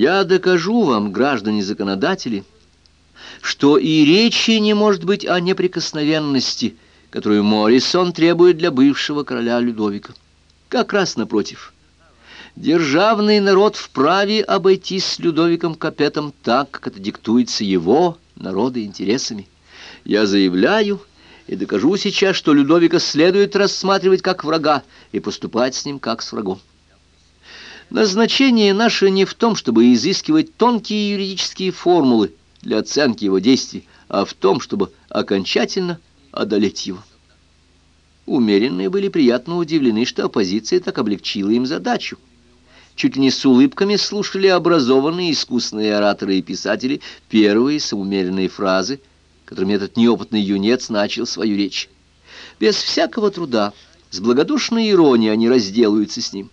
Я докажу вам, граждане законодатели, что и речи не может быть о неприкосновенности, которую Моррисон требует для бывшего короля Людовика. Как раз напротив. Державный народ вправе обойтись с Людовиком Капетом так, как это диктуется его народа интересами. Я заявляю и докажу сейчас, что Людовика следует рассматривать как врага и поступать с ним как с врагом. Назначение наше не в том, чтобы изыскивать тонкие юридические формулы для оценки его действий, а в том, чтобы окончательно одолеть его. Умеренные были приятно удивлены, что оппозиция так облегчила им задачу. Чуть ли не с улыбками слушали образованные искусные ораторы и писатели первые самоумеренные фразы, которыми этот неопытный юнец начал свою речь. Без всякого труда, с благодушной иронией они разделаются с ним.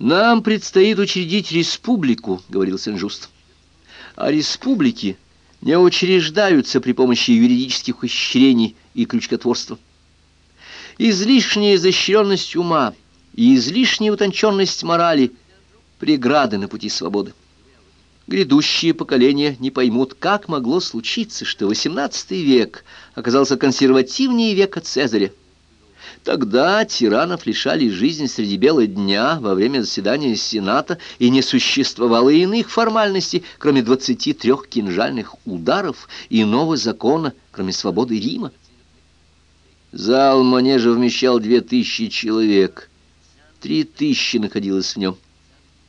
«Нам предстоит учредить республику», — говорил Сен-Жуст. «А республики не учреждаются при помощи юридических ухищрений и крючкотворства. Излишняя изощренность ума и излишняя утонченность морали — преграды на пути свободы. Грядущие поколения не поймут, как могло случиться, что XVIII век оказался консервативнее века Цезаря, Тогда тиранов лишали жизни среди бела дня во время заседания Сената, и не существовало иных формальностей, кроме 23 кинжальных ударов, и иного закона, кроме свободы Рима. Зал манежа вмещал две тысячи человек. Три тысячи находилось в нем.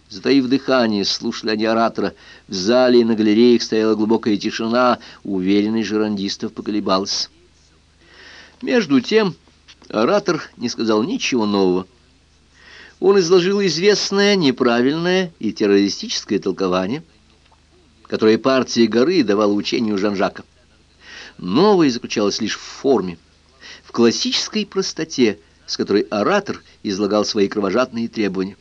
Затаив дыхание, слушали они оратора. В зале и на галереях стояла глубокая тишина, уверенность жерандистов поколебалась. Между тем... Оратор не сказал ничего нового. Он изложил известное, неправильное и террористическое толкование, которое партия горы давала учению Жан-Жака. Новое заключалось лишь в форме, в классической простоте, с которой оратор излагал свои кровожадные требования.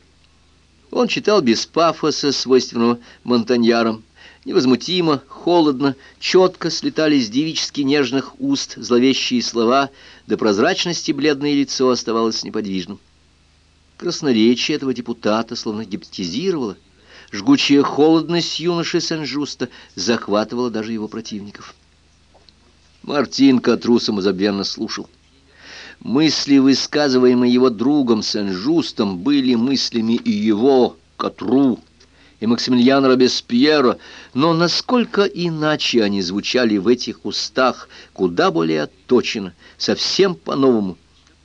Он читал без пафоса, свойственного монтаньярам, Невозмутимо, холодно, четко слетали с девически нежных уст зловещие слова, до прозрачности бледное лицо оставалось неподвижным. Красноречие этого депутата словно гипнотизировало. Жгучая холодность юноши Сен-Жуста захватывала даже его противников. Мартин Катру самозабвенно слушал. Мысли, высказываемые его другом Сен-Жустом, были мыслями и его, Катру, и Максимилиана Робеспьера, но насколько иначе они звучали в этих устах, куда более отточено, совсем по-новому.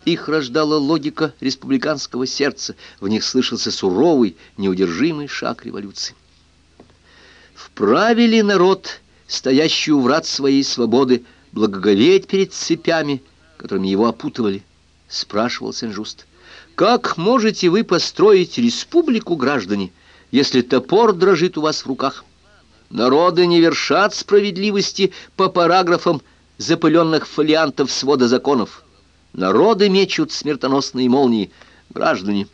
Их рождала логика республиканского сердца, в них слышался суровый, неудержимый шаг революции. Вправе ли народ, стоящий у врат своей свободы, благоговеть перед цепями, которыми его опутывали? Спрашивал Сен-Жуст. Как можете вы построить республику, граждане, — если топор дрожит у вас в руках. Народы не вершат справедливости по параграфам запыленных фолиантов свода законов. Народы мечут смертоносные молнии. Граждане,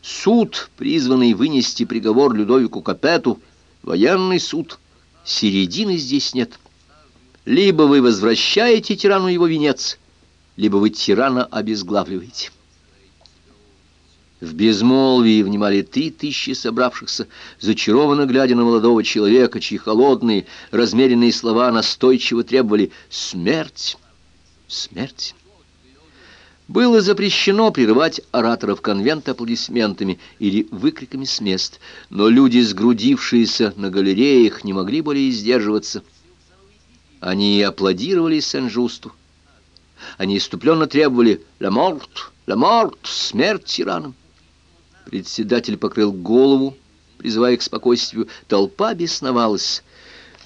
суд, призванный вынести приговор Людовику Капету, военный суд, середины здесь нет. Либо вы возвращаете тирану его венец, либо вы тирана обезглавливаете. В безмолвии внимали три тысячи собравшихся, зачарованно глядя на молодого человека, чьи холодные, размеренные слова настойчиво требовали «смерть, смерть». Было запрещено прерывать ораторов конвента аплодисментами или выкриками с мест, но люди, сгрудившиеся на галереях, не могли более сдерживаться. Они аплодировали Сен-Жусту. Они иступленно требовали «Ла морт! Ла морт! Смерть тиранам!» Председатель покрыл голову, призывая к спокойствию. Толпа бесновалась.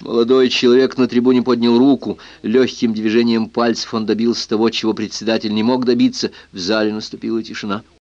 Молодой человек на трибуне поднял руку. Легким движением пальцев он добился того, чего председатель не мог добиться. В зале наступила тишина.